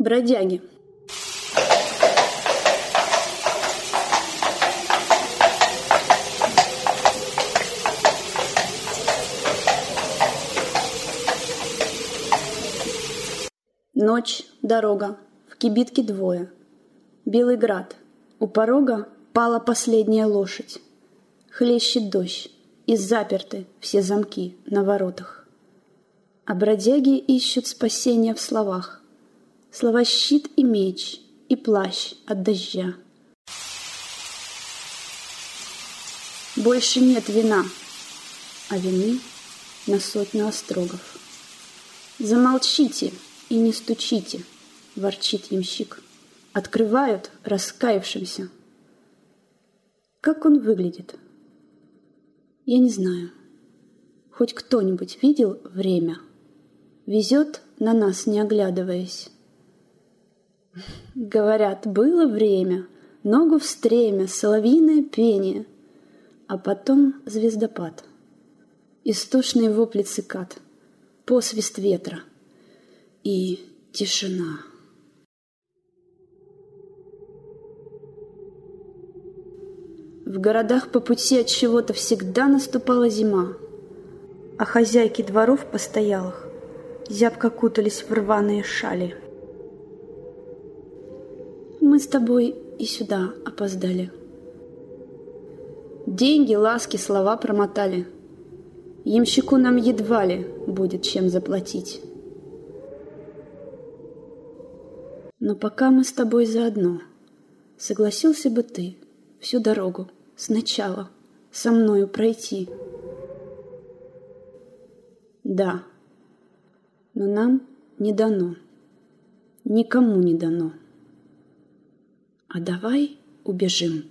Бродяги. Ночь, дорога, в кибитке двое. Белый град, у порога пала последняя лошадь. Хлещет дождь, и заперты все замки на воротах. А бродяги ищут спасения в словах. Слова щит и меч, и плащ от дождя. Больше нет вина, а вины на сотню острогов. Замолчите и не стучите, ворчит ямщик. Открывают раскаявшимся. Как он выглядит? Я не знаю. Хоть кто-нибудь видел время? Везет на нас, не оглядываясь. Говорят, было время, ногу в стремя, соловьиное пение, а потом звездопад. Истошные вопли цикад, посвист ветра и тишина. В городах по пути от чего-то всегда наступала зима, а хозяйки дворов постоялых зябко кутались в рваные шали. С тобой и сюда опоздали. Деньги, ласки, слова промотали. Ямщику нам едва ли будет чем заплатить. Но пока мы с тобой заодно, согласился бы ты всю дорогу сначала со мною пройти. Да, но нам не дано, никому не дано. А давай убежим.